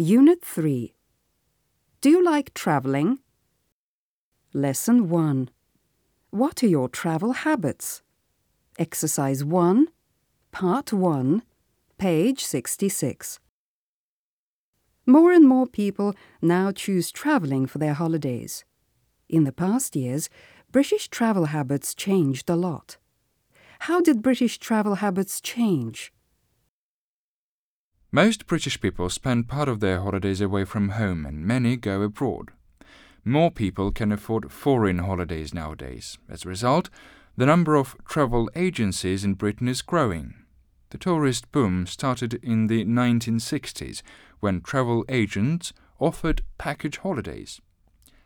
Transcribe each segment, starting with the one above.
Unit 3. Do you like travelling? Lesson 1. What are your travel habits? Exercise 1, Part 1, page 66. More and more people now choose travelling for their holidays. In the past years, British travel habits changed a lot. How did British travel habits change? Most British people spend part of their holidays away from home and many go abroad. More people can afford foreign holidays nowadays. As a result, the number of travel agencies in Britain is growing. The tourist boom started in the 1960s when travel agents offered package holidays.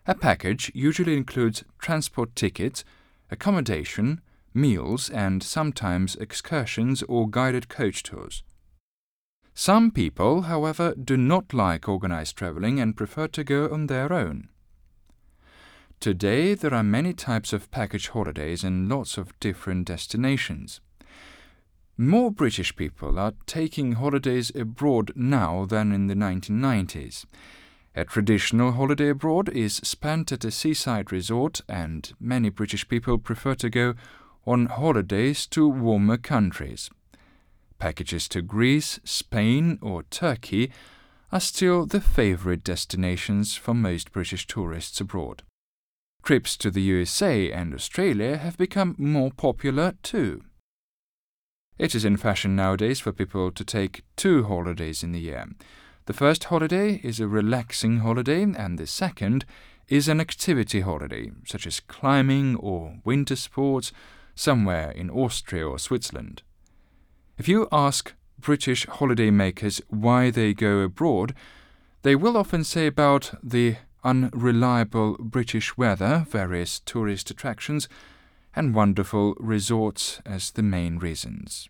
A package usually includes transport tickets, accommodation, meals, and sometimes excursions or guided coach tours. Some people, however, do not like organized traveling and prefer to go on their own. Today, there are many types of package holidays and lots of different destinations. More British people are taking holidays abroad now than in the 1990s. A traditional holiday abroad is spent at a seaside resort, and many British people prefer to go on holidays to warmer countries. Packages to Greece, Spain, or Turkey are still the favorite destinations for most British tourists abroad. Trips to the USA and Australia have become more popular too. It is in fashion nowadays for people to take two holidays in the year. The first holiday is a relaxing holiday, and the second is an activity holiday, such as climbing or winter sports, somewhere in Austria or Switzerland. If you ask British holidaymakers why they go abroad, they will often say about the unreliable British weather, various tourist attractions, and wonderful resorts as the main reasons.